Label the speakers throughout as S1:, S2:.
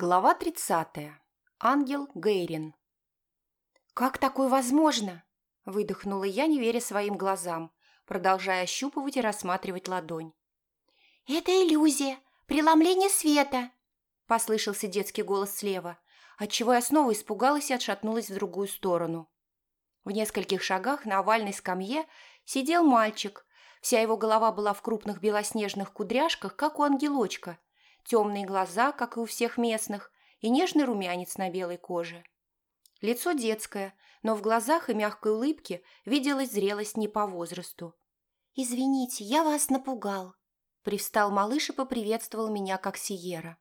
S1: Глава 30. Ангел Гейрин. «Как такое возможно?» – выдохнула я, не веря своим глазам, продолжая ощупывать и рассматривать ладонь.
S2: «Это иллюзия, преломление света!»
S1: – послышался детский голос слева, отчего я снова испугалась и отшатнулась в другую сторону. В нескольких шагах на овальной скамье сидел мальчик. Вся его голова была в крупных белоснежных кудряшках, как у ангелочка – темные глаза, как и у всех местных, и нежный румянец на белой коже. Лицо детское, но в глазах и мягкой улыбке виделась зрелость не по возрасту.
S2: «Извините, я вас напугал», – привстал малыш и поприветствовал меня, как Сиера.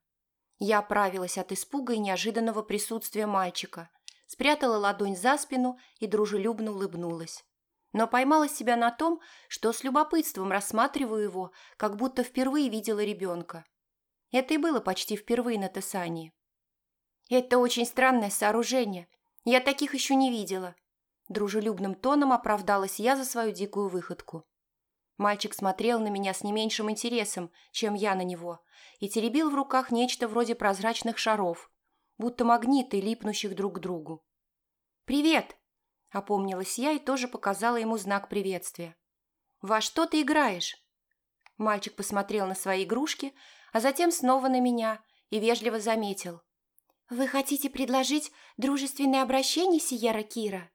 S2: Я оправилась от испуга и неожиданного присутствия мальчика, спрятала ладонь за спину и дружелюбно улыбнулась. Но поймала себя на том, что с любопытством рассматриваю его, как будто впервые видела ребенка. Это и было почти впервые на Тесании. «Это очень странное сооружение. Я таких еще не видела». Дружелюбным тоном оправдалась я за свою дикую выходку. Мальчик смотрел на меня с не меньшим интересом, чем я на него, и теребил в руках нечто вроде прозрачных шаров, будто магниты, липнущих друг к другу. «Привет!» – опомнилась я и тоже показала ему знак приветствия. «Во что ты играешь?» Мальчик посмотрел на свои игрушки, а затем снова на меня и вежливо заметил. «Вы хотите предложить дружественное обращение, Сиера Кира?»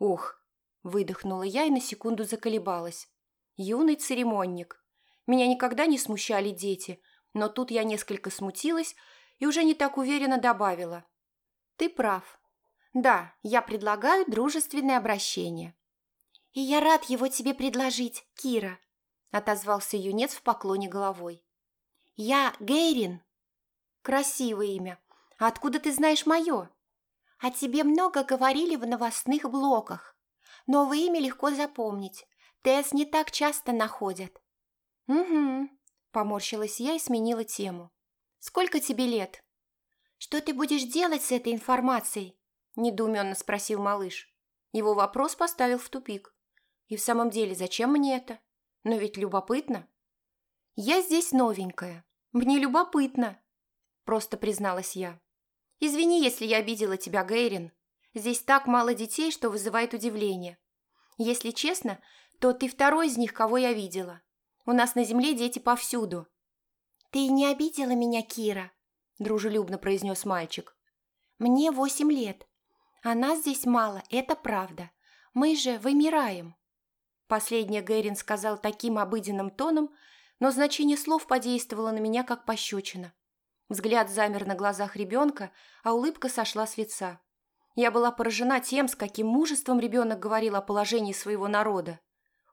S1: «Ух!» – выдохнула я и на секунду заколебалась. «Юный церемонник. Меня никогда не смущали дети, но тут я несколько смутилась и уже не так уверенно добавила. Ты прав. Да, я предлагаю дружественное обращение».
S2: «И я рад его тебе предложить, Кира», – отозвался юнец в поклоне головой. «Я Гейрин».
S1: «Красивое имя. Откуда ты знаешь мое?»
S2: «О тебе много говорили в новостных блоках. Новое имя легко запомнить. Тесс не так часто находят».
S1: «Угу», – поморщилась я и сменила тему. «Сколько тебе лет?»
S2: «Что ты будешь делать с этой информацией?» – недоуменно спросил малыш.
S1: Его вопрос поставил в тупик. «И в самом деле, зачем мне это? Но ведь любопытно». «Я здесь новенькая. Мне любопытно», – просто призналась я. «Извини, если я обидела тебя, Гейрин. Здесь так мало детей, что вызывает удивление. Если честно, то ты второй из них, кого я видела. У нас на земле дети повсюду».
S2: «Ты не обидела меня, Кира?» – дружелюбно произнес мальчик. «Мне восемь лет. А нас здесь мало, это правда. Мы же вымираем».
S1: Последнее Гэрин сказал таким обыденным тоном, но значение слов подействовало на меня как пощечина. Взгляд замер на глазах ребенка, а улыбка сошла с лица. Я была поражена тем, с каким мужеством ребенок говорил о положении своего народа.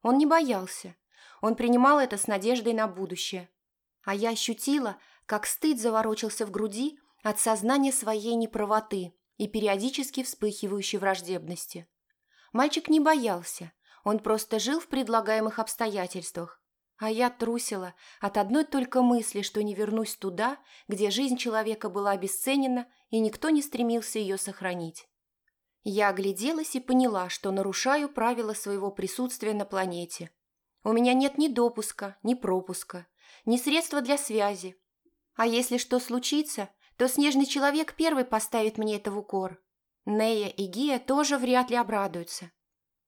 S1: Он не боялся. Он принимал это с надеждой на будущее. А я ощутила, как стыд заворочился в груди от сознания своей неправоты и периодически вспыхивающей враждебности. Мальчик не боялся, он просто жил в предлагаемых обстоятельствах, а я трусила от одной только мысли, что не вернусь туда, где жизнь человека была обесценена, и никто не стремился ее сохранить. Я огляделась и поняла, что нарушаю правила своего присутствия на планете. У меня нет ни допуска, ни пропуска, ни средства для связи. А если что случится, то снежный человек первый поставит мне это в укор. Нея и Гия тоже вряд ли обрадуются.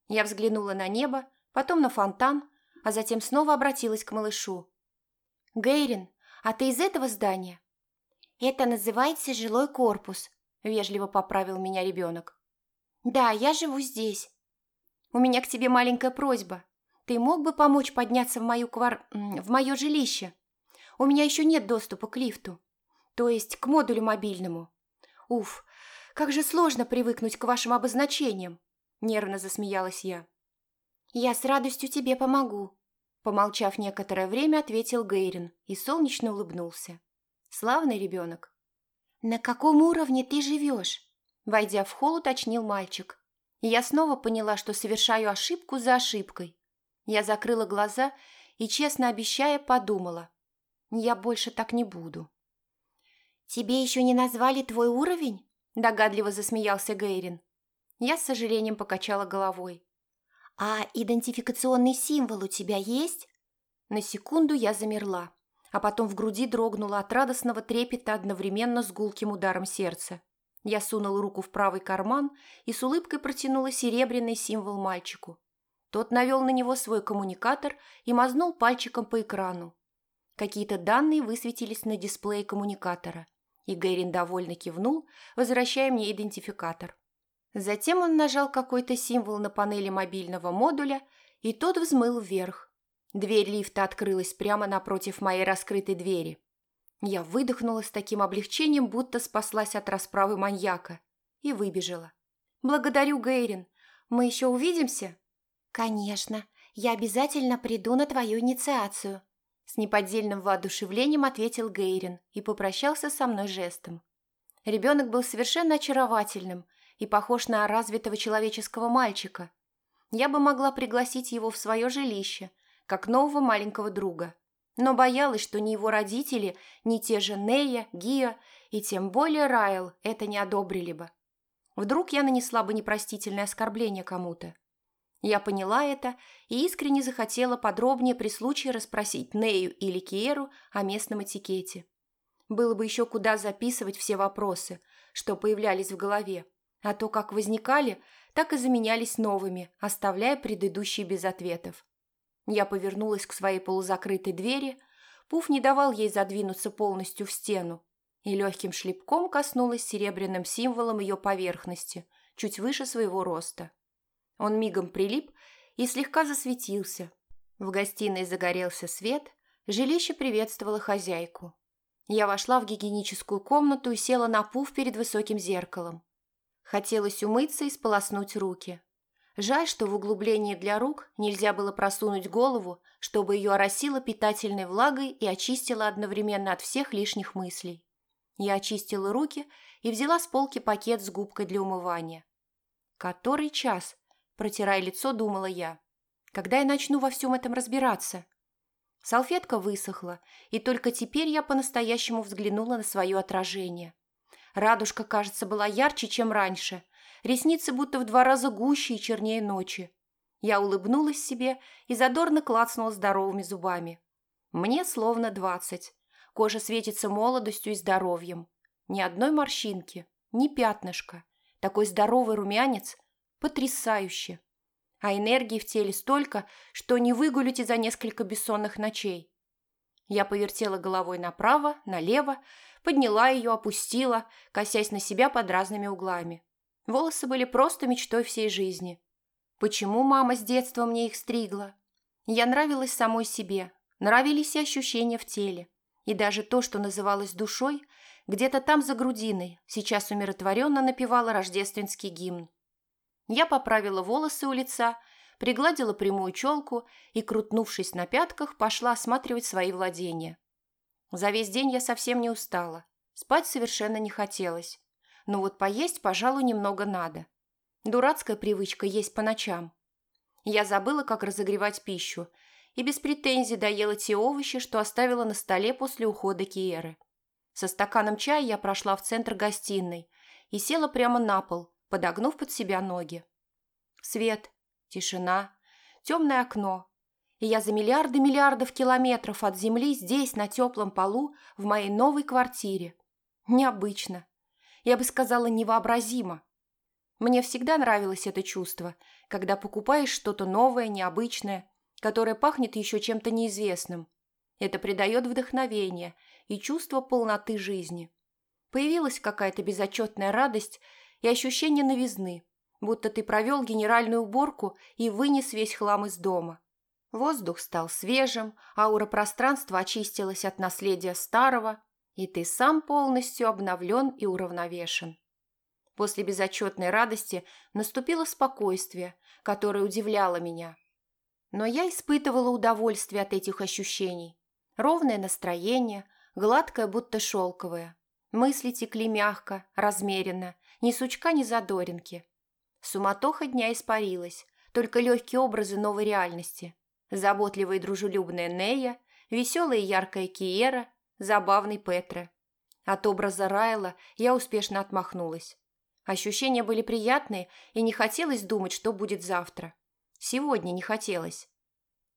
S1: Я взглянула на небо, потом на фонтан, а затем снова обратилась к малышу. «Гейрин, а ты из этого здания?»
S2: «Это называется жилой корпус», – вежливо поправил меня ребенок. «Да, я живу здесь.
S1: У меня к тебе маленькая просьба. Ты мог бы помочь подняться в мою квар... в мое жилище? У меня еще нет доступа к лифту, то есть к модулю мобильному. Уф, как же сложно привыкнуть к вашим обозначениям!» – нервно засмеялась я.
S2: «Я с радостью тебе помогу», – помолчав некоторое время, ответил Гейрин и солнечно улыбнулся. «Славный ребенок». «На каком уровне ты живешь?» Войдя в холл, уточнил мальчик. Я снова поняла, что совершаю ошибку за ошибкой. Я закрыла глаза и, честно обещая, подумала. Я больше так не буду. «Тебе еще не назвали твой уровень?» Догадливо засмеялся Гейрин. Я с сожалением покачала головой. «А идентификационный символ у тебя есть?» На секунду я замерла,
S1: а потом в груди дрогнуло от радостного трепета одновременно с гулким ударом сердца. Я сунула руку в правый карман и с улыбкой протянула серебряный символ мальчику. Тот навел на него свой коммуникатор и мазнул пальчиком по экрану. Какие-то данные высветились на дисплее коммуникатора, и Гэрин довольно кивнул, возвращая мне идентификатор. Затем он нажал какой-то символ на панели мобильного модуля, и тот взмыл вверх. Дверь лифта открылась прямо напротив моей раскрытой двери. Я выдохнула с таким облегчением, будто спаслась от расправы маньяка, и выбежала. «Благодарю, Гейрин. Мы еще увидимся?» «Конечно. Я обязательно приду на твою инициацию», с неподдельным воодушевлением ответил Гейрин и попрощался со мной жестом. Ребенок был совершенно очаровательным и похож на развитого человеческого мальчика. Я бы могла пригласить его в свое жилище, как нового маленького друга но боялась, что ни его родители, ни те же Нея, Гия и тем более Райл это не одобрили бы. Вдруг я нанесла бы непростительное оскорбление кому-то. Я поняла это и искренне захотела подробнее при случае расспросить Нею или Киеру о местном этикете. Было бы еще куда записывать все вопросы, что появлялись в голове, а то как возникали, так и заменялись новыми, оставляя предыдущие без ответов. Я повернулась к своей полузакрытой двери, Пуф не давал ей задвинуться полностью в стену, и легким шлепком коснулась серебряным символом ее поверхности, чуть выше своего роста. Он мигом прилип и слегка засветился. В гостиной загорелся свет, жилище приветствовало хозяйку. Я вошла в гигиеническую комнату и села на пуф перед высоким зеркалом. Хотелось умыться и сполоснуть руки. Жаль, что в углублении для рук нельзя было просунуть голову, чтобы ее оросило питательной влагой и очистило одновременно от всех лишних мыслей. Я очистила руки и взяла с полки пакет с губкой для умывания. «Который час?» – протирая лицо, думала я. «Когда я начну во всем этом разбираться?» Салфетка высохла, и только теперь я по-настоящему взглянула на свое отражение. Радужка, кажется, была ярче, чем раньше – ресницы будто в два раза гуще и чернее ночи. Я улыбнулась себе и задорно клацнула здоровыми зубами. Мне словно двадцать. Кожа светится молодостью и здоровьем. Ни одной морщинки, ни пятнышка. Такой здоровый румянец. Потрясающе. А энергии в теле столько, что не выгулите за несколько бессонных ночей. Я повертела головой направо, налево, подняла ее, опустила, косясь на себя под разными углами. Волосы были просто мечтой всей жизни. Почему мама с детства мне их стригла? Я нравилась самой себе, нравились и ощущения в теле. И даже то, что называлось душой, где-то там за грудиной, сейчас умиротворенно напевала рождественский гимн. Я поправила волосы у лица, пригладила прямую челку и, крутнувшись на пятках, пошла осматривать свои владения. За весь день я совсем не устала. Спать совершенно не хотелось но вот поесть, пожалуй, немного надо. Дурацкая привычка есть по ночам. Я забыла, как разогревать пищу, и без претензий доела те овощи, что оставила на столе после ухода Киеры. Со стаканом чая я прошла в центр гостиной и села прямо на пол, подогнув под себя ноги. Свет, тишина, темное окно. И я за миллиарды миллиардов километров от земли здесь, на теплом полу, в моей новой квартире. Необычно. Я бы сказала, невообразимо. Мне всегда нравилось это чувство, когда покупаешь что-то новое, необычное, которое пахнет еще чем-то неизвестным. Это придает вдохновение и чувство полноты жизни. Появилась какая-то безотчетная радость и ощущение новизны, будто ты провел генеральную уборку и вынес весь хлам из дома. Воздух стал свежим, аура пространства очистилась от наследия старого, и ты сам полностью обновлен и уравновешен. После безотчетной радости наступило спокойствие, которое удивляло меня. Но я испытывала удовольствие от этих ощущений. Ровное настроение, гладкое, будто шелковое. Мысли текли мягко, размеренно, ни сучка, ни задоринки. Суматоха дня испарилась, только легкие образы новой реальности. Заботливая и дружелюбная Нея, веселая и яркая Киера забавный Петре. От образа Райла я успешно отмахнулась. Ощущения были приятные, и не хотелось думать, что будет завтра. Сегодня не хотелось.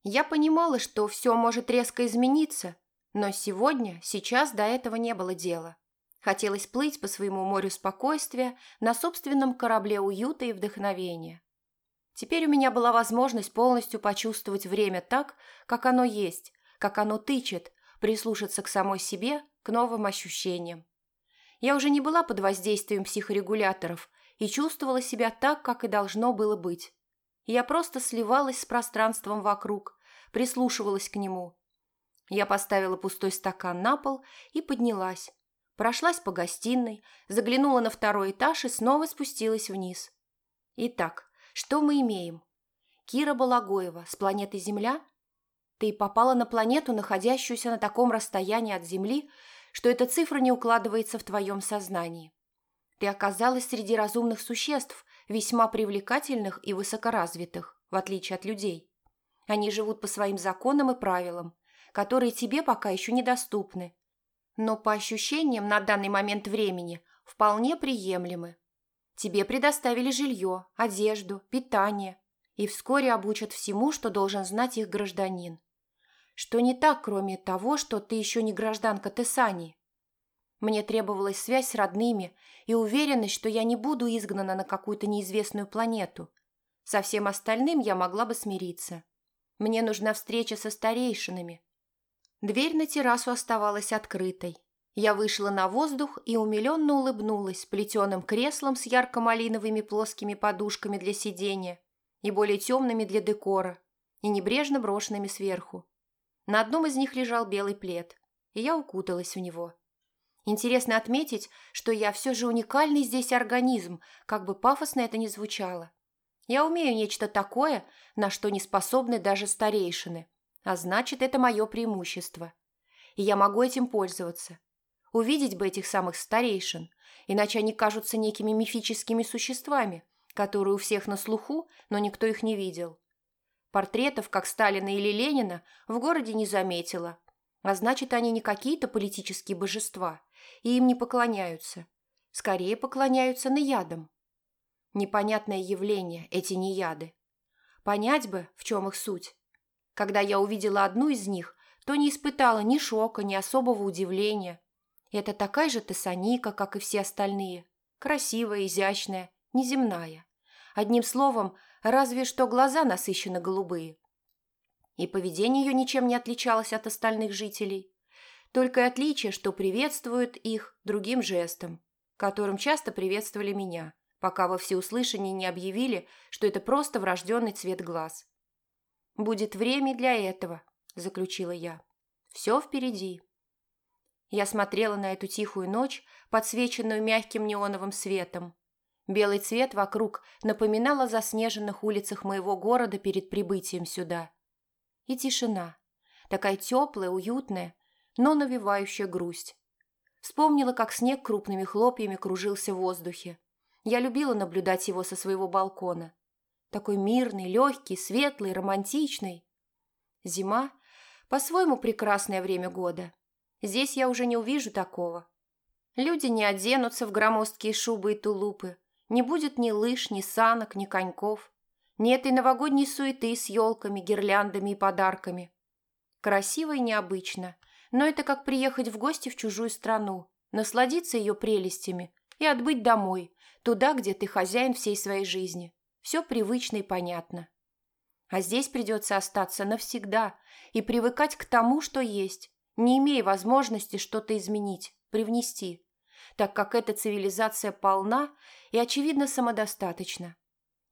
S1: Я понимала, что все может резко измениться, Но сегодня, сейчас до этого не было дела. Хотелось плыть по своему морю спокойствия на собственном корабле уюта и вдохновения. Теперь у меня была возможность полностью почувствовать время так, как оно есть, как оно тычет, прислушаться к самой себе, к новым ощущениям. Я уже не была под воздействием психорегуляторов и чувствовала себя так, как и должно было быть. Я просто сливалась с пространством вокруг, прислушивалась к нему. Я поставила пустой стакан на пол и поднялась. Прошлась по гостиной, заглянула на второй этаж и снова спустилась вниз. Итак, что мы имеем? Кира Балагоева с планеты Земля? Ты попала на планету, находящуюся на таком расстоянии от Земли, что эта цифра не укладывается в твоем сознании. Ты оказалась среди разумных существ, весьма привлекательных и высокоразвитых, в отличие от людей. Они живут по своим законам и правилам, которые тебе пока еще недоступны, но по ощущениям на данный момент времени вполне приемлемы. Тебе предоставили жилье, одежду, питание и вскоре обучат всему, что должен знать их гражданин. Что не так, кроме того, что ты еще не гражданка Тесании? Мне требовалась связь с родными и уверенность, что я не буду изгнана на какую-то неизвестную планету. Со всем остальным я могла бы смириться. Мне нужна встреча со старейшинами. Дверь на террасу оставалась открытой, я вышла на воздух и умиленно улыбнулась плетеным креслом с ярко-малиновыми плоскими подушками для сидения и более темными для декора, и небрежно брошенными сверху. На одном из них лежал белый плед, и я укуталась в него. Интересно отметить, что я все же уникальный здесь организм, как бы пафосно это ни звучало. Я умею нечто такое, на что не способны даже старейшины, а значит, это мое преимущество. И я могу этим пользоваться. Увидеть бы этих самых старейшин, иначе они кажутся некими мифическими существами, которые у всех на слуху, но никто их не видел. Портретов, как Сталина или Ленина, в городе не заметила, а значит, они не какие-то политические божества, и им не поклоняются. Скорее поклоняются наядам. Непонятное явление эти неяды. Понять бы, в чем их суть. Когда я увидела одну из них, то не испытала ни шока, ни особого удивления – это такая же тессаника, как и все остальные. Красивая, изящная, неземная. Одним словом, разве что глаза насыщенно голубые. И поведение ее ничем не отличалось от остальных жителей. Только отличие, что приветствуют их другим жестом, которым часто приветствовали меня, пока во всеуслышании не объявили, что это просто врожденный цвет глаз. «Будет время для этого», – заключила я. «Все впереди». Я смотрела на эту тихую ночь, подсвеченную мягким неоновым светом. Белый цвет вокруг напоминал о заснеженных улицах моего города перед прибытием сюда. И тишина. Такая теплая, уютная, но навевающая грусть. Вспомнила, как снег крупными хлопьями кружился в воздухе. Я любила наблюдать его со своего балкона. Такой мирный, легкий, светлый, романтичный. Зима – по-своему прекрасное время года. Здесь я уже не увижу такого. Люди не оденутся в громоздкие шубы и тулупы. Не будет ни лыж, ни санок, ни коньков. Нет и новогодней суеты с елками, гирляндами и подарками. Красиво и необычно, но это как приехать в гости в чужую страну, насладиться ее прелестями и отбыть домой, туда, где ты хозяин всей своей жизни. Все привычно и понятно. А здесь придется остаться навсегда и привыкать к тому, что есть, не имея возможности что-то изменить, привнести, так как эта цивилизация полна и, очевидно, самодостаточна.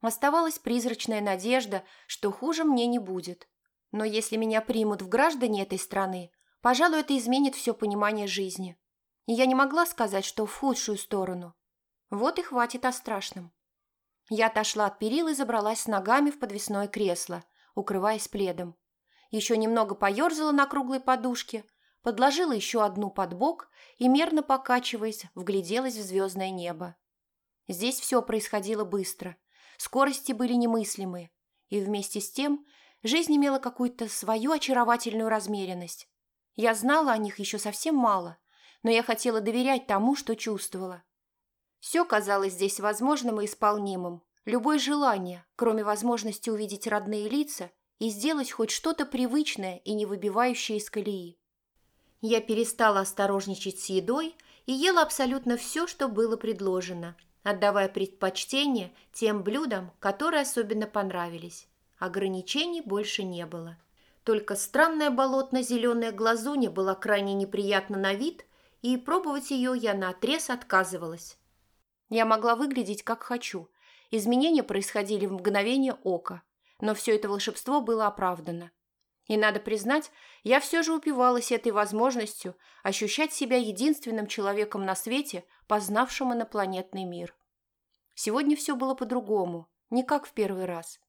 S1: Оставалась призрачная надежда, что хуже мне не будет. Но если меня примут в граждане этой страны, пожалуй, это изменит все понимание жизни. И я не могла сказать, что в худшую сторону. Вот и хватит о страшном. Я отошла от перил и забралась с ногами в подвесное кресло, укрываясь пледом. Еще немного поерзала на круглой подушке – подложила еще одну под бок и, мерно покачиваясь, вгляделась в звездное небо. Здесь все происходило быстро, скорости были немыслимые, и вместе с тем жизнь имела какую-то свою очаровательную размеренность. Я знала о них еще совсем мало, но я хотела доверять тому, что чувствовала. Все казалось здесь возможным и исполнимым. Любое желание, кроме возможности увидеть родные лица и сделать хоть что-то привычное и не выбивающее из колеи.
S2: Я перестала осторожничать с едой и ела абсолютно все, что было предложено, отдавая предпочтение тем блюдам, которые особенно понравились. Ограничений больше не было. Только странная болотно-зеленая глазунья была крайне неприятна на вид, и пробовать ее я наотрез отказывалась. Я могла выглядеть как хочу. Изменения происходили в мгновение ока, но все это волшебство было оправдано. И надо признать, я все же упивалась этой возможностью ощущать себя единственным человеком на свете, познавшим инопланетный мир. Сегодня все было по-другому, не как в первый раз.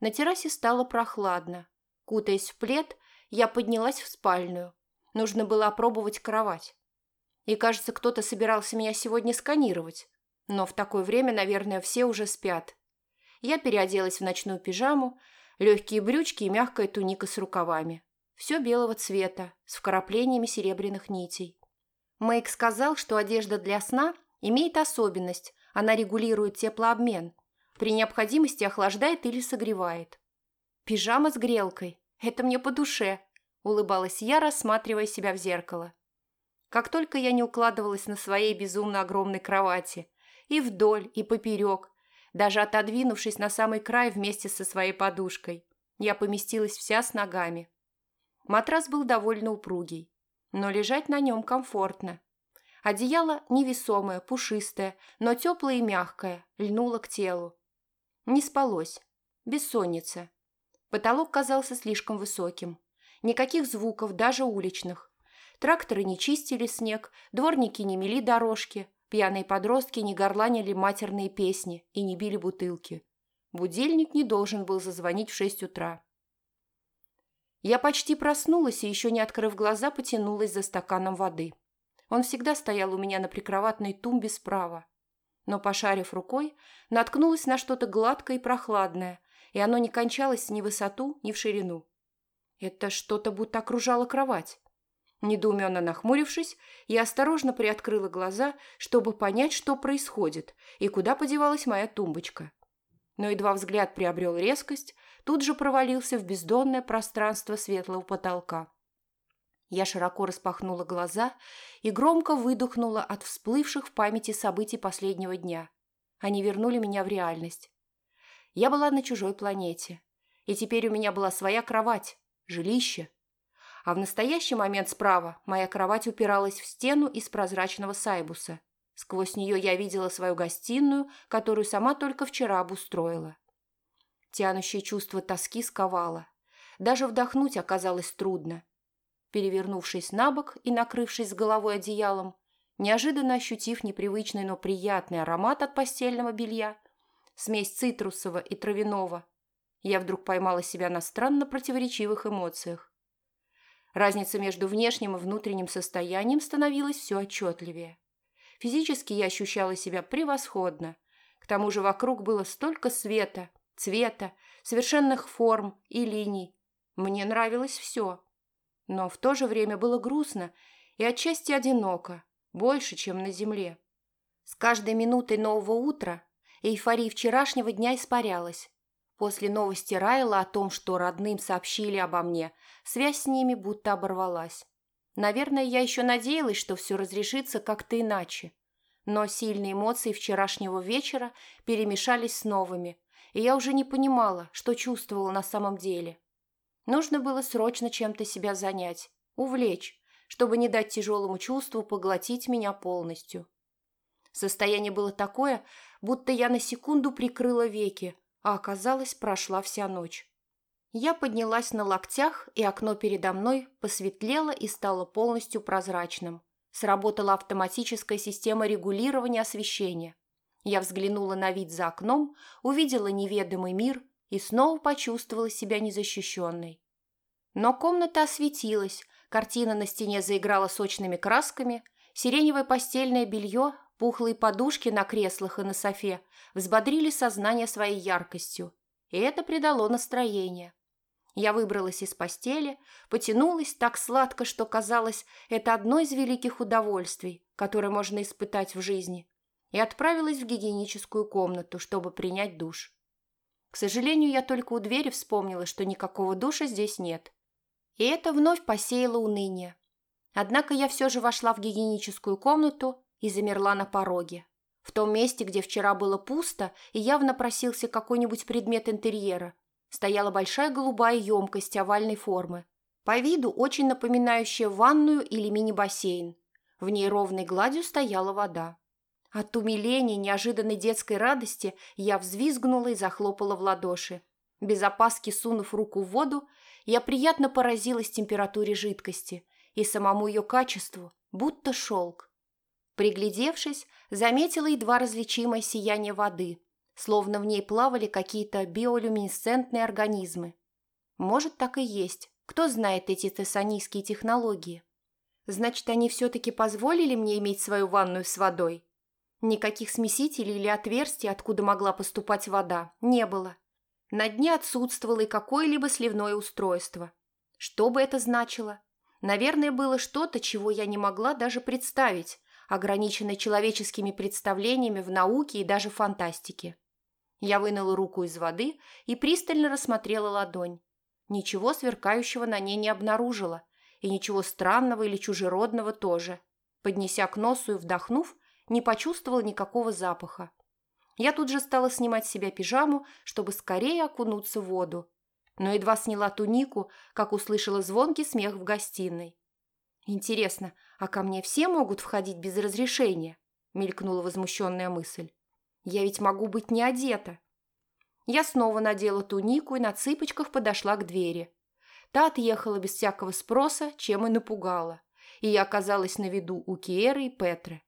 S2: На террасе стало прохладно. Кутаясь в плед, я поднялась в спальню. Нужно было опробовать кровать. И, кажется, кто-то собирался меня сегодня сканировать. Но в такое время, наверное, все уже спят. Я переоделась в ночную пижаму, легкие брючки и мягкая туника с рукавами. Все белого цвета, с вкраплениями серебряных нитей. Мэйк сказал, что одежда для сна имеет особенность, она регулирует теплообмен, при необходимости охлаждает или согревает. Пижама с грелкой – это мне по душе, улыбалась я, рассматривая себя в зеркало. Как только я не укладывалась на своей безумно огромной кровати, и вдоль, и поперек, даже отодвинувшись на самый край вместе со своей подушкой, я поместилась вся с ногами. Матрас был довольно упругий, но лежать на нем комфортно. Одеяло невесомое, пушистое, но теплое и мягкое, льнуло к телу. Не спалось. Бессонница. Потолок казался слишком высоким. Никаких звуков, даже уличных. Тракторы не чистили снег, дворники не мели дорожки, пьяные подростки не горланили матерные песни и не били бутылки. Будильник не должен был зазвонить в шесть утра. Я почти проснулась и, еще не открыв глаза, потянулась за стаканом воды. Он всегда стоял у меня на прикроватной тумбе справа но, пошарив рукой, наткнулась на что-то гладкое и прохладное, и оно не кончалось ни в высоту, ни в ширину. Это что-то будто окружало кровать. Недоуменно нахмурившись, я осторожно приоткрыла глаза, чтобы понять, что происходит и куда подевалась моя тумбочка. Но едва взгляд приобрел резкость, тут же провалился в бездонное пространство светлого потолка. Я широко распахнула глаза и громко выдохнула от всплывших в памяти событий последнего дня. Они вернули меня в реальность. Я была на чужой планете, и теперь у меня была своя кровать, жилище. А в настоящий момент справа моя кровать упиралась в стену из прозрачного сайбуса. Сквозь нее я видела свою гостиную, которую сама только вчера обустроила. Тянущее чувство тоски сковало. Даже вдохнуть оказалось трудно. Перевернувшись на бок и накрывшись с головой одеялом, неожиданно ощутив непривычный, но приятный аромат от постельного белья, смесь цитрусового и травяного, я вдруг поймала себя на странно противоречивых эмоциях. Разница между внешним и внутренним состоянием становилась все отчетливее. Физически я ощущала себя превосходно. К тому же вокруг было столько света, цвета, совершенных форм и линий. Мне нравилось все. Но в то же время было грустно и отчасти одиноко, больше, чем на земле. С каждой минутой нового утра эйфория вчерашнего дня испарялась. После новости Райла о том, что родным сообщили обо мне, связь с ними будто оборвалась. Наверное, я еще надеялась, что все разрешится как-то иначе. Но сильные эмоции вчерашнего вечера перемешались с новыми, и я уже не понимала, что чувствовала на самом деле. Нужно было срочно чем-то себя занять, увлечь, чтобы не дать тяжелому чувству поглотить меня полностью. Состояние было такое, будто я на секунду прикрыла веки, а оказалось, прошла вся ночь. Я поднялась на локтях, и окно передо мной посветлело и стало полностью прозрачным. Сработала автоматическая система регулирования освещения. Я взглянула на вид за окном, увидела неведомый мир и снова почувствовала себя незащищенной. Но комната осветилась, картина на стене заиграла сочными красками, сиреневое постельное белье, пухлые подушки на креслах и на софе взбодрили сознание своей яркостью, и это придало настроение. Я выбралась из постели, потянулась так сладко, что казалось, это одно из великих удовольствий, которое можно испытать в жизни, и отправилась в гигиеническую комнату, чтобы принять душ. К сожалению, я только у двери вспомнила, что никакого душа здесь нет. И это вновь посеяло уныние.
S1: Однако я все же вошла в гигиеническую комнату и замерла на пороге. В том месте, где вчера было пусто и явно просился какой-нибудь предмет интерьера, стояла большая голубая емкость овальной формы, по виду очень напоминающая ванную или мини-бассейн. В ней ровной гладью стояла вода. От умиления, неожиданной детской радости я взвизгнула и захлопала в ладоши. Без опаски сунув руку в воду, я приятно поразилась температуре жидкости и самому ее качеству, будто шелк. Приглядевшись, заметила едва различимое сияние воды, словно в ней плавали какие-то биолюминесцентные организмы. Может, так и есть. Кто знает эти тессанийские технологии? Значит, они все-таки позволили мне иметь свою ванную с водой? Никаких смесителей или отверстий, откуда могла поступать вода, не было. На дне отсутствовало и какое-либо сливное устройство. Что бы это значило? Наверное, было что-то, чего я не могла даже представить, ограниченное человеческими представлениями в науке и даже фантастике. Я вынула руку из воды и пристально рассмотрела ладонь. Ничего сверкающего на ней не обнаружила, и ничего странного или чужеродного тоже. Поднеся к носу и вдохнув, не почувствовала никакого запаха. Я тут же стала снимать с себя пижаму, чтобы скорее окунуться в воду. Но едва сняла тунику, как услышала звонкий смех в гостиной. «Интересно, а ко мне все могут входить без разрешения?» – мелькнула возмущенная мысль. «Я ведь могу быть не одета». Я снова надела тунику и на цыпочках подошла к двери. Та отъехала без всякого спроса, чем и напугала, и я оказалась на виду у Киеры и Петры.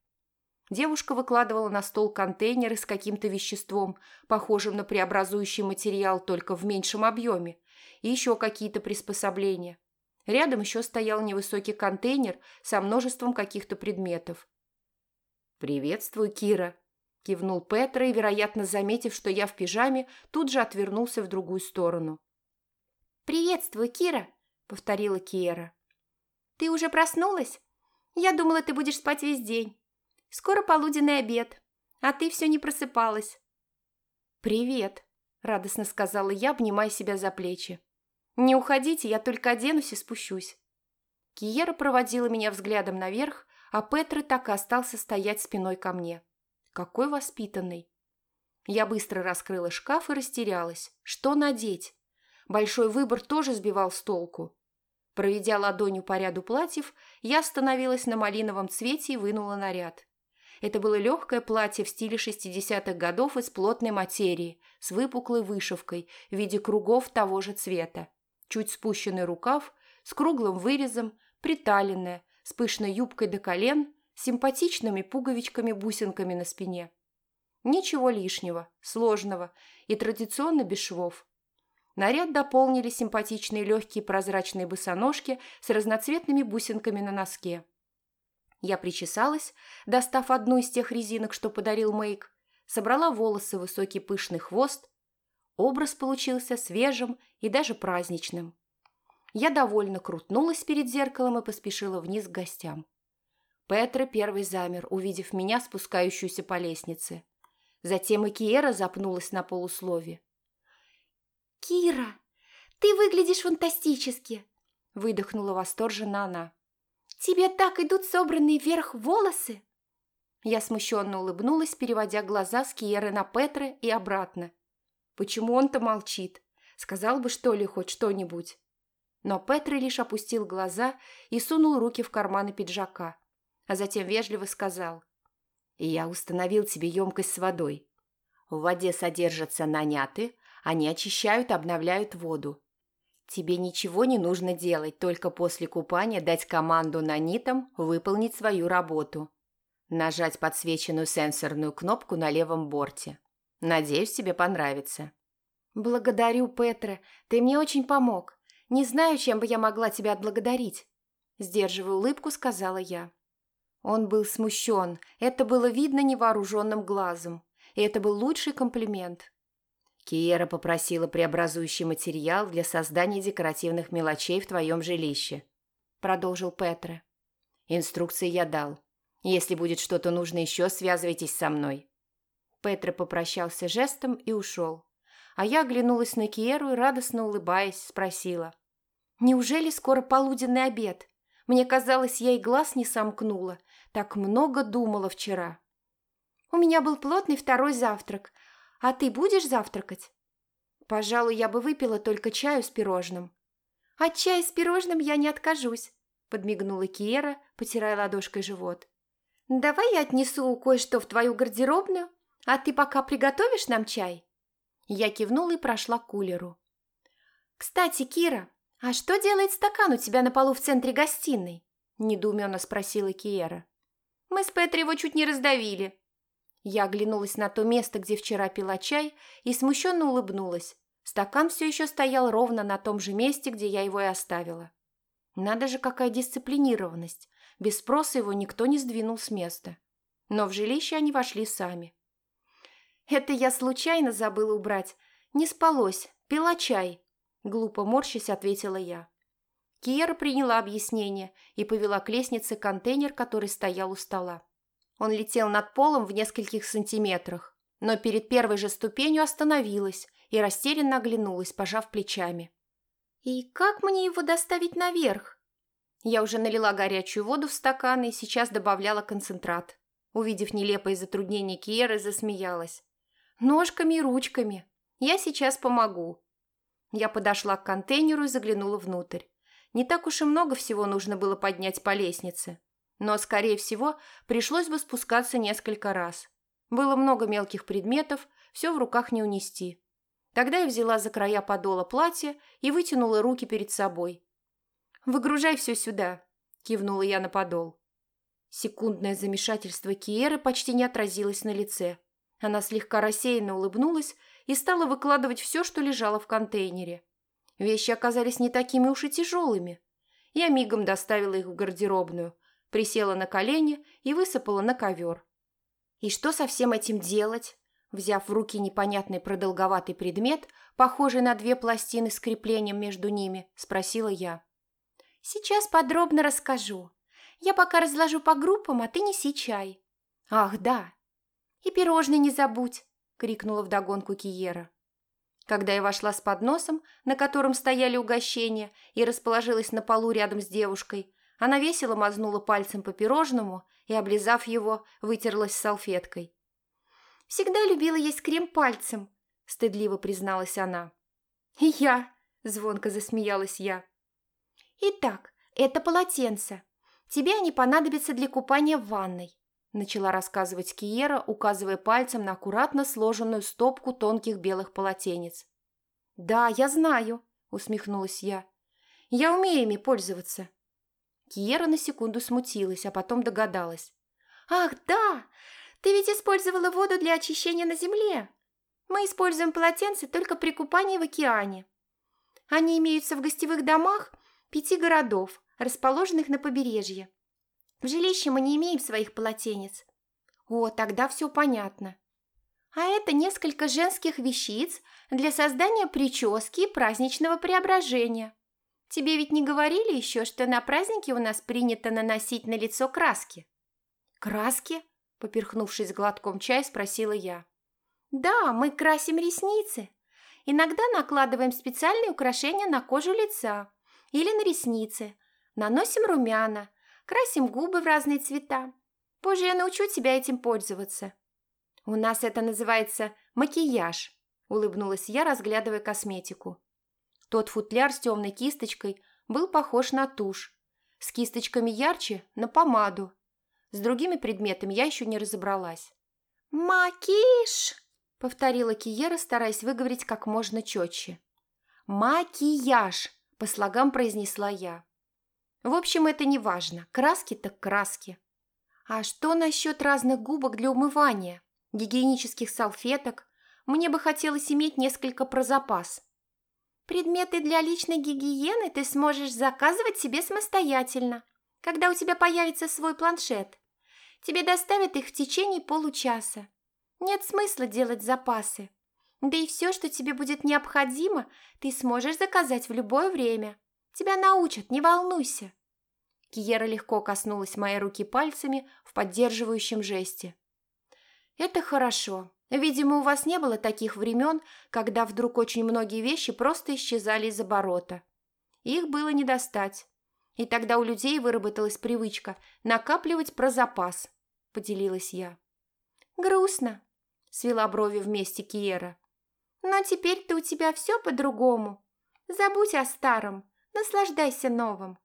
S1: Девушка выкладывала на стол контейнеры с каким-то веществом, похожим на преобразующий материал только в меньшем объеме, и еще какие-то приспособления. Рядом еще стоял невысокий контейнер со множеством каких-то предметов. «Приветствую, Кира», – кивнул Петра и, вероятно, заметив, что я в пижаме, тут же отвернулся в другую сторону.
S2: «Приветствую, Кира», – повторила Киера. «Ты уже проснулась? Я думала, ты будешь спать весь день. Скоро полуденный обед, а ты все не просыпалась».
S1: «Привет», – радостно сказала я, обнимая себя за плечи. «Не уходите, я только оденусь и спущусь». Киера проводила меня взглядом наверх, а Петра так и остался стоять спиной ко мне. Какой воспитанный. Я быстро раскрыла шкаф и растерялась. Что надеть? Большой выбор тоже сбивал с толку. Проведя ладонью по ряду платьев, я остановилась на малиновом цвете и вынула наряд. Это было легкое платье в стиле 60-х годов из плотной материи, с выпуклой вышивкой в виде кругов того же цвета. Чуть спущенный рукав, с круглым вырезом, приталенное, с пышной юбкой до колен симпатичными пуговичками-бусинками на спине. Ничего лишнего, сложного и традиционно без швов. Наряд дополнили симпатичные легкие прозрачные босоножки с разноцветными бусинками на носке. Я причесалась, достав одну из тех резинок, что подарил Мэйк, собрала волосы в высокий пышный хвост. Образ получился свежим и даже праздничным. Я довольно крутнулась перед зеркалом и поспешила вниз к гостям. Петра первый замер, увидев меня, спускающуюся по лестнице. Затем и Киера запнулась на полуслове.
S2: «Кира, ты выглядишь фантастически!» – выдохнула восторженно она. «Тебе так идут собранные вверх волосы!»
S1: Я смущенно улыбнулась, переводя глаза с Киеры на Петра и обратно. Почему он-то молчит? Сказал бы, что ли, хоть что-нибудь. Но Петра лишь опустил глаза и сунул руки в карманы пиджака а затем вежливо сказал. «Я установил тебе емкость с водой. В воде содержатся наняты, они очищают, обновляют воду. Тебе ничего не нужно делать, только после купания дать команду нанитам выполнить свою работу. Нажать подсвеченную сенсорную кнопку на левом борте. Надеюсь, тебе понравится».
S2: «Благодарю, Петра, ты мне очень помог. Не знаю, чем бы я могла тебя отблагодарить», – сдерживая улыбку, сказала я. Он был смущен, это было видно невооруженным глазом, и это был лучший комплимент.
S1: Киера попросила преобразующий материал для создания декоративных мелочей в твоем жилище, продолжил Петре. Инструкции я дал. Если будет что-то нужно еще, связывайтесь со мной. Петре попрощался жестом и ушел. А я оглянулась на Киеру и, радостно улыбаясь, спросила.
S2: «Неужели скоро полуденный обед?
S1: Мне казалось, я и глаз не сомкнула. Так много думала вчера. У меня был плотный второй завтрак. А ты будешь завтракать? Пожалуй, я бы выпила только чаю с пирожным. От чая с пирожным я не откажусь, подмигнула Киера, потирая ладошкой живот. Давай я отнесу кое-что в твою гардеробную, а ты пока приготовишь нам чай? Я кивнула и прошла к кулеру. Кстати, Кира, а что делает стакан у тебя на полу в центре гостиной? недоуменно спросила Киера. Мы с Петри его чуть не раздавили. Я оглянулась на то место, где вчера пила чай, и смущенно улыбнулась. Стакан все еще стоял ровно на том же месте, где я его и оставила. Надо же, какая дисциплинированность. Без спроса его никто не сдвинул с места. Но в жилище они вошли сами. «Это я случайно забыла убрать. Не спалось. Пила чай», – глупо морщась ответила я. Киера приняла объяснение и повела к лестнице контейнер, который стоял у стола. Он летел над полом в нескольких сантиметрах, но перед первой же ступенью остановилась и растерянно оглянулась, пожав плечами. «И как мне его доставить наверх?» Я уже налила горячую воду в стакан и сейчас добавляла концентрат. Увидев нелепое затруднение Киеры, засмеялась. «Ножками и ручками. Я сейчас помогу». Я подошла к контейнеру и заглянула внутрь. Не так уж и много всего нужно было поднять по лестнице. Но, скорее всего, пришлось бы спускаться несколько раз. Было много мелких предметов, все в руках не унести. Тогда я взяла за края подола платья и вытянула руки перед собой. «Выгружай все сюда», – кивнула я на подол. Секундное замешательство Киеры почти не отразилось на лице. Она слегка рассеянно улыбнулась и стала выкладывать все, что лежало в контейнере. Вещи оказались не такими уж и тяжелыми. Я мигом доставила их в гардеробную, присела на колени и высыпала на ковер. И что со всем этим делать? Взяв в руки непонятный продолговатый предмет, похожий на две пластины с креплением между ними, спросила я. «Сейчас подробно расскажу. Я пока разложу по группам, а ты неси чай». «Ах, да!» «И пирожные не забудь!» – крикнула вдогонку Киера. Когда я вошла с подносом, на котором стояли угощения, и расположилась на полу рядом с девушкой, она весело мазнула пальцем по пирожному и, облизав его, вытерлась салфеткой. «Всегда любила есть крем пальцем», – стыдливо призналась она. «И я», – звонко засмеялась я. «Итак, это полотенце. Тебе они понадобятся для купания в ванной начала рассказывать Киера, указывая пальцем на аккуратно сложенную стопку тонких белых полотенец. «Да, я знаю», – усмехнулась я. «Я умею ими пользоваться». Киера на секунду смутилась, а потом догадалась. «Ах, да! Ты ведь использовала воду для очищения на земле. Мы используем полотенца только при купании в океане. Они имеются в гостевых домах пяти городов, расположенных на побережье. В жилище мы не имеем своих полотенец. О, тогда все понятно. А это несколько женских вещиц для создания прически и праздничного преображения. Тебе ведь не говорили еще, что на празднике у нас принято наносить на лицо краски? Краски? Поперхнувшись глотком чая, спросила я. Да, мы красим ресницы. Иногда накладываем специальные украшения на кожу лица или на ресницы. Наносим румяна – красим губы в разные цвета. Позже я научу тебя этим пользоваться». «У нас это называется макияж», – улыбнулась я, разглядывая косметику. Тот футляр с темной кисточкой был похож на тушь, с кисточками ярче – на помаду. С другими предметами я еще не разобралась. «Макиш!» – повторила Киера, стараясь выговорить как можно четче. «Макияж!» – по слогам произнесла я. В общем, это не важно. Краски так краски. А что насчет разных губок для умывания, гигиенических салфеток? Мне бы хотелось иметь несколько про запас. Предметы для личной гигиены ты сможешь заказывать себе самостоятельно, когда у тебя появится свой планшет. Тебе доставят их в течение получаса. Нет смысла делать запасы. Да и все, что тебе будет необходимо, ты сможешь заказать в любое время. Тебя научат, не волнуйся». Киера легко коснулась моей руки пальцами в поддерживающем жесте. «Это хорошо. Видимо, у вас не было таких времен, когда вдруг очень многие вещи просто исчезали из оборота. Их было не достать. И тогда у людей выработалась привычка накапливать про запас, поделилась я. Грустно, свела брови вместе Киера. Но теперь-то у тебя все по-другому. Забудь о старом, наслаждайся новым.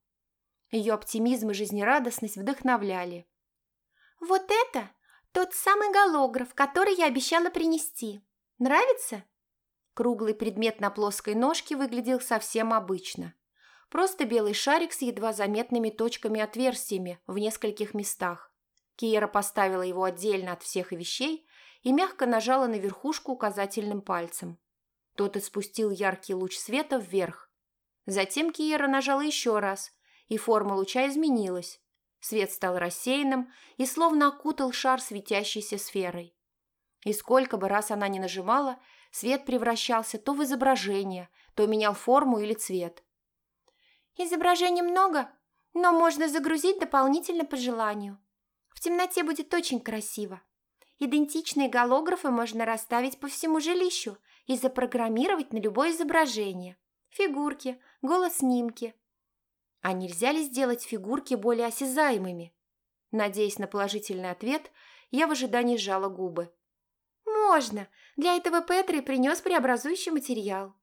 S1: Ее оптимизм и жизнерадостность вдохновляли. Вот это тот самый голограф, который я обещала принести. Нравится? Круглый предмет на плоской ножке выглядел совсем обычно. Просто белый шарик с едва заметными точками-отверстиями в нескольких местах. Киера поставила его отдельно от всех вещей и мягко нажала на верхушку указательным пальцем. Тот испустил яркий луч света вверх. Затем Киера нажала еще раз, и форма луча изменилась. Свет стал рассеянным и словно окутал шар светящейся сферой. И сколько бы раз она ни нажимала, свет превращался то в изображение, то менял форму или цвет. Изображений много, но можно загрузить дополнительно по желанию. В темноте будет очень красиво. Идентичные голографы можно расставить по всему жилищу и запрограммировать на любое изображение. Фигурки, голос-снимки. А нельзя ли сделать фигурки более осязаемыми? Надеясь на положительный ответ, я в ожидании сжала губы. «Можно. Для этого Петри принес преобразующий материал».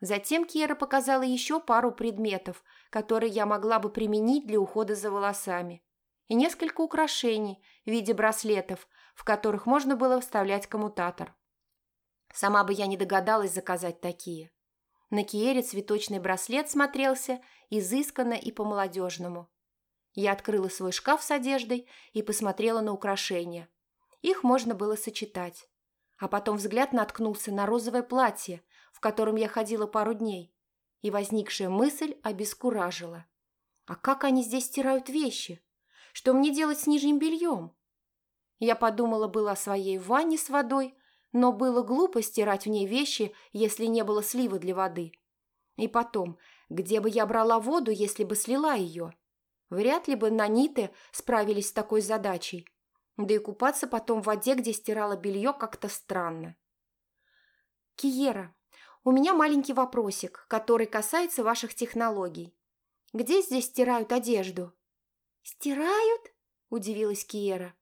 S1: Затем Кера показала еще пару предметов, которые я могла бы применить для ухода за волосами, и несколько украшений в виде браслетов, в которых можно было вставлять коммутатор. Сама бы я не догадалась заказать такие. На Киере цветочный браслет смотрелся изысканно и по-молодежному. Я открыла свой шкаф с одеждой и посмотрела на украшения. Их можно было сочетать. А потом взгляд наткнулся на розовое платье, в котором я ходила пару дней, и возникшая мысль обескуражила. А как они здесь стирают вещи? Что мне делать с нижним бельем? Я подумала было о своей ванне с водой, но было глупо стирать в ней вещи, если не было слива для воды. И потом, где бы я брала воду, если бы слила ее? Вряд ли бы наниты справились с такой задачей. Да и купаться потом в воде, где стирала белье, как-то странно. Киера, у меня маленький вопросик, который касается ваших технологий. Где здесь стирают одежду?» «Стирают?» – удивилась Киера.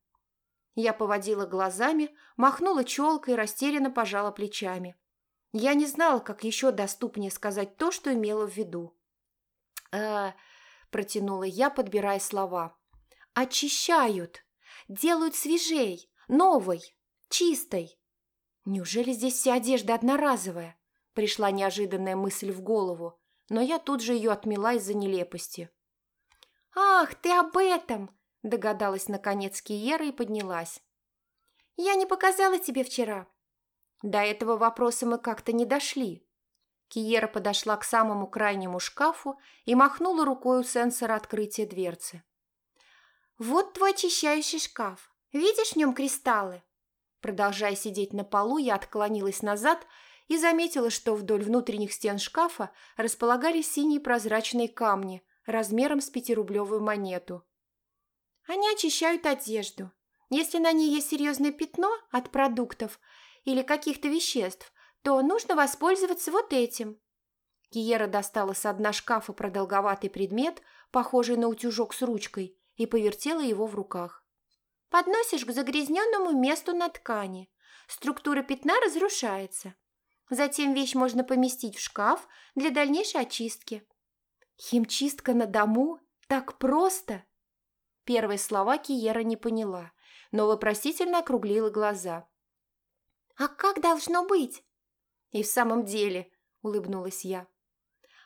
S1: Я поводила глазами, махнула челкой растерянно пожала плечами. Я не знала, как еще доступнее сказать то, что имела в виду. э протянула я, подбирая слова. «Очищают, делают свежей, новой, чистой. Неужели здесь вся одежда одноразовая? Пришла неожиданная мысль в голову, но я тут же ее отмела из-за нелепости. «Ах, ты об этом!» – догадалась наконец Киера и поднялась. «Я не показала тебе вчера». До этого вопроса мы как-то не дошли. Киера подошла к самому крайнему шкафу и махнула рукой у сенсора открытия дверцы. «Вот твой очищающий шкаф. Видишь в нем кристаллы?» Продолжая сидеть на полу, я отклонилась назад и заметила, что вдоль внутренних стен шкафа располагались синие прозрачные камни размером с пятирублевую монету. Они очищают одежду. Если на ней есть серьезное пятно от продуктов или каких-то веществ, то нужно воспользоваться вот этим. Киера достала с дна шкафа продолговатый предмет, похожий на утюжок с ручкой, и повертела его в руках. Подносишь к загрязненному месту на ткани. Структура пятна разрушается. Затем вещь можно поместить в шкаф для дальнейшей очистки. Химчистка на дому? Так просто? Первые слова Киера не поняла, но вопросительно округлила глаза. «А как должно быть?» «И в самом деле», – улыбнулась я.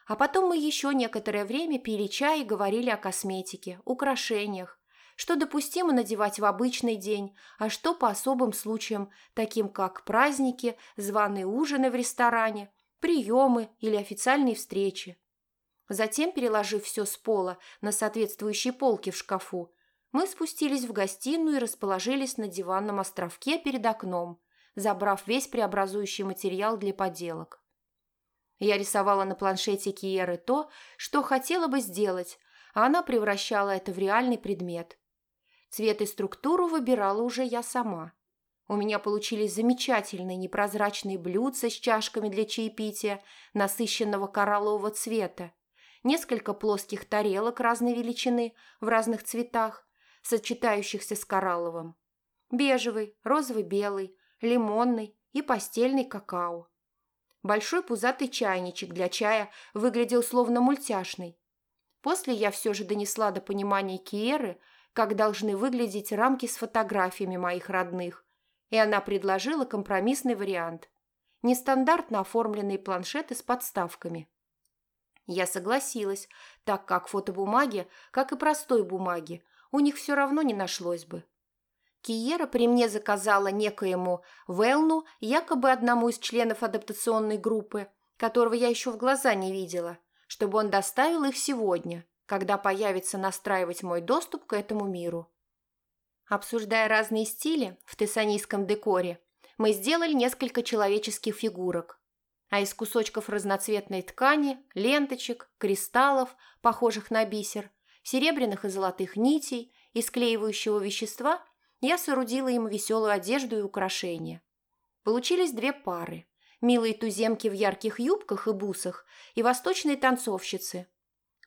S1: А потом мы еще некоторое время пили чай и говорили о косметике, украшениях, что допустимо надевать в обычный день, а что по особым случаям, таким как праздники, званые ужины в ресторане, приемы или официальные встречи. Затем, переложив все с пола на соответствующие полки в шкафу, мы спустились в гостиную и расположились на диванном островке перед окном, забрав весь преобразующий материал для поделок. Я рисовала на планшете Киеры то, что хотела бы сделать, а она превращала это в реальный предмет. Цвет и структуру выбирала уже я сама. У меня получились замечательные непрозрачные блюдца с чашками для чаепития насыщенного кораллового цвета, несколько плоских тарелок разной величины в разных цветах, сочетающихся с коралловым. Бежевый, розовый-белый, лимонный и постельный какао. Большой пузатый чайничек для чая выглядел словно мультяшный. После я все же донесла до понимания Киеры, как должны выглядеть рамки с фотографиями моих родных, и она предложила компромиссный вариант. Нестандартно оформленные планшеты с подставками. Я согласилась, так как фотобумаги, как и простой бумаги, у них все равно не нашлось бы. Киера при мне заказала некоему Велну, якобы одному из членов адаптационной группы, которого я еще в глаза не видела, чтобы он доставил их сегодня, когда появится настраивать мой доступ к этому миру. Обсуждая разные стили в тессанийском декоре, мы сделали несколько человеческих фигурок, а из кусочков разноцветной ткани, ленточек, кристаллов, похожих на бисер, серебряных и золотых нитей и склеивающего вещества – я соорудила им веселую одежду и украшения. Получились две пары. Милые туземки в ярких юбках и бусах и восточные танцовщицы.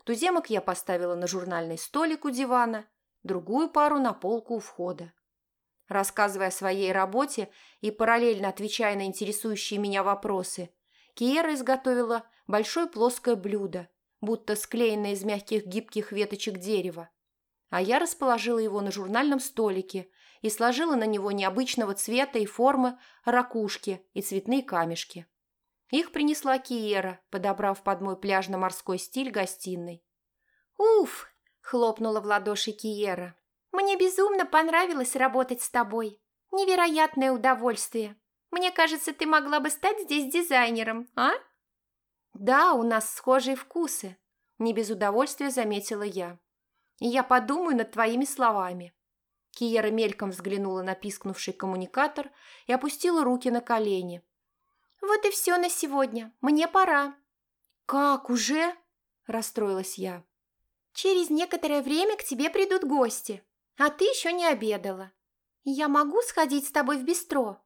S1: Туземок я поставила на журнальный столик у дивана, другую пару на полку у входа. Рассказывая о своей работе и параллельно отвечая на интересующие меня вопросы, Киера изготовила большое плоское блюдо, будто склеенное из мягких гибких веточек дерева. А я расположила его на журнальном столике и сложила на него необычного цвета и формы ракушки и цветные камешки. Их принесла Киера, подобрав под мой пляжно-морской стиль гостиной.
S2: «Уф!» – хлопнула в ладоши Киера. «Мне безумно понравилось работать с тобой. Невероятное удовольствие. Мне кажется, ты могла бы стать здесь дизайнером, а?»
S1: «Да, у нас схожие вкусы», – не без удовольствия заметила я. «И я подумаю над твоими словами. Киера мельком взглянула на пискнувший коммуникатор и опустила руки на колени.
S2: «Вот и все на сегодня. Мне пора».
S1: «Как, уже?» – расстроилась я.
S2: «Через некоторое время к тебе придут гости, а ты еще не обедала. Я могу сходить с тобой в бистро?»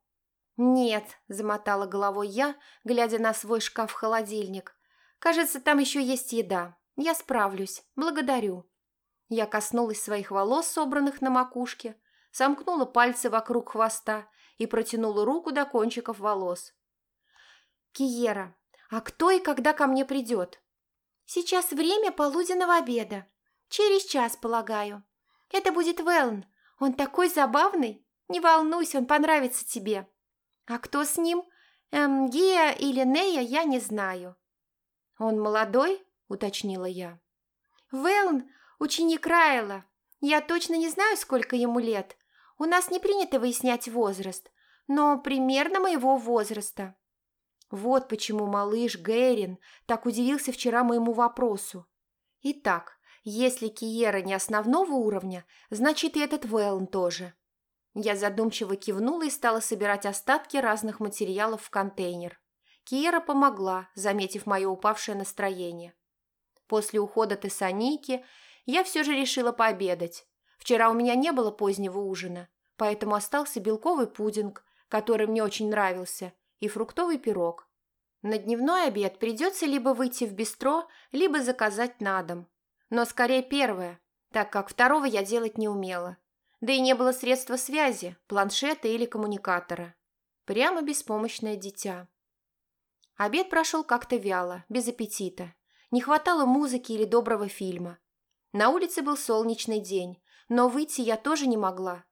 S1: «Нет», – замотала головой я, глядя на свой шкаф-холодильник. «Кажется, там еще есть еда. Я справлюсь. Благодарю». Я коснулась своих волос, собранных на макушке, сомкнула пальцы вокруг хвоста и протянула руку до кончиков волос. «Киера, а кто и когда ко мне придет?»
S2: «Сейчас время полуденного обеда. Через час, полагаю. Это будет Велн. Он такой забавный. Не волнуйся, он понравится тебе. А кто с ним? Эм, Гия или Нея, я не знаю».
S1: «Он молодой?» – уточнила я.
S2: «Велн «Ученик Райла. Я точно не знаю, сколько ему лет. У нас не принято выяснять возраст, но примерно моего возраста».
S1: Вот почему малыш Гэрин так удивился вчера моему вопросу. Итак, если Киера не основного уровня, значит и этот Вэлн тоже. Я задумчиво кивнула и стала собирать остатки разных материалов в контейнер. Киера помогла, заметив мое упавшее настроение. После ухода Тессаники я все же решила пообедать. Вчера у меня не было позднего ужина, поэтому остался белковый пудинг, который мне очень нравился, и фруктовый пирог. На дневной обед придется либо выйти в бистро, либо заказать на дом. Но скорее первое, так как второго я делать не умела. Да и не было средства связи, планшета или коммуникатора. Прямо беспомощное дитя. Обед прошел как-то вяло, без аппетита. Не хватало музыки или доброго фильма. На улице был солнечный день, но выйти я тоже не могла.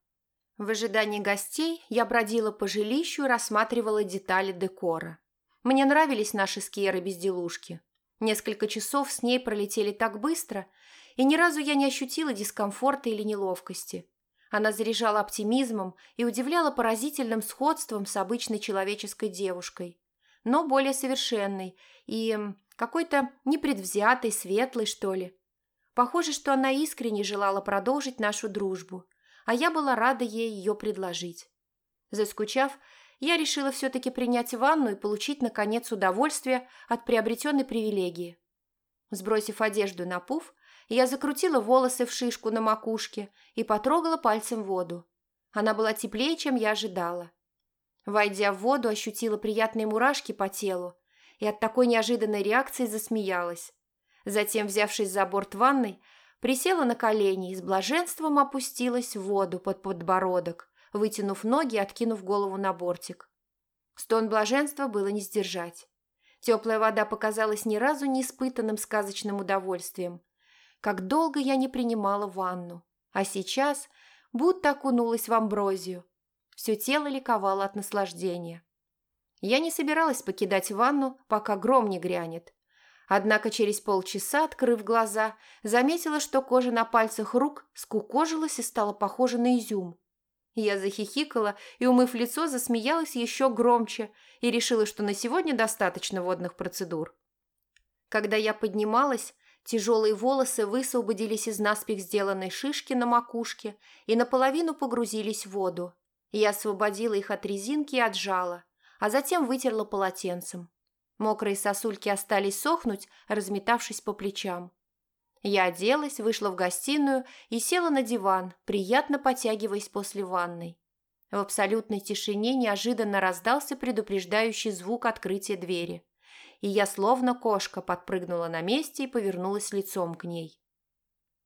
S1: В ожидании гостей я бродила по жилищу и рассматривала детали декора. Мне нравились наши с Киерой безделушки. Несколько часов с ней пролетели так быстро, и ни разу я не ощутила дискомфорта или неловкости. Она заряжала оптимизмом и удивляла поразительным сходством с обычной человеческой девушкой, но более совершенной и какой-то непредвзятой, светлой, что ли. Похоже, что она искренне желала продолжить нашу дружбу, а я была рада ей ее предложить. Заскучав, я решила все-таки принять ванну и получить, наконец, удовольствие от приобретенной привилегии. Сбросив одежду на пуф, я закрутила волосы в шишку на макушке и потрогала пальцем воду. Она была теплее, чем я ожидала. Войдя в воду, ощутила приятные мурашки по телу и от такой неожиданной реакции засмеялась. Затем, взявшись за борт ванной, присела на колени и с блаженством опустилась в воду под подбородок, вытянув ноги и откинув голову на бортик. Стон блаженства было не сдержать. Теплая вода показалась ни разу не испытанным сказочным удовольствием. Как долго я не принимала ванну. А сейчас будто окунулась в амброзию. Все тело ликовало от наслаждения. Я не собиралась покидать ванну, пока гром не грянет. Однако через полчаса, открыв глаза, заметила, что кожа на пальцах рук скукожилась и стала похожа на изюм. Я захихикала и, умыв лицо, засмеялась еще громче и решила, что на сегодня достаточно водных процедур. Когда я поднималась, тяжелые волосы высвободились из наспех сделанной шишки на макушке и наполовину погрузились в воду. Я освободила их от резинки и отжала, а затем вытерла полотенцем. Мокрые сосульки остались сохнуть, разметавшись по плечам. Я оделась, вышла в гостиную и села на диван, приятно потягиваясь после ванной. В абсолютной тишине неожиданно раздался предупреждающий звук открытия двери, и я словно кошка подпрыгнула на месте и повернулась лицом к ней.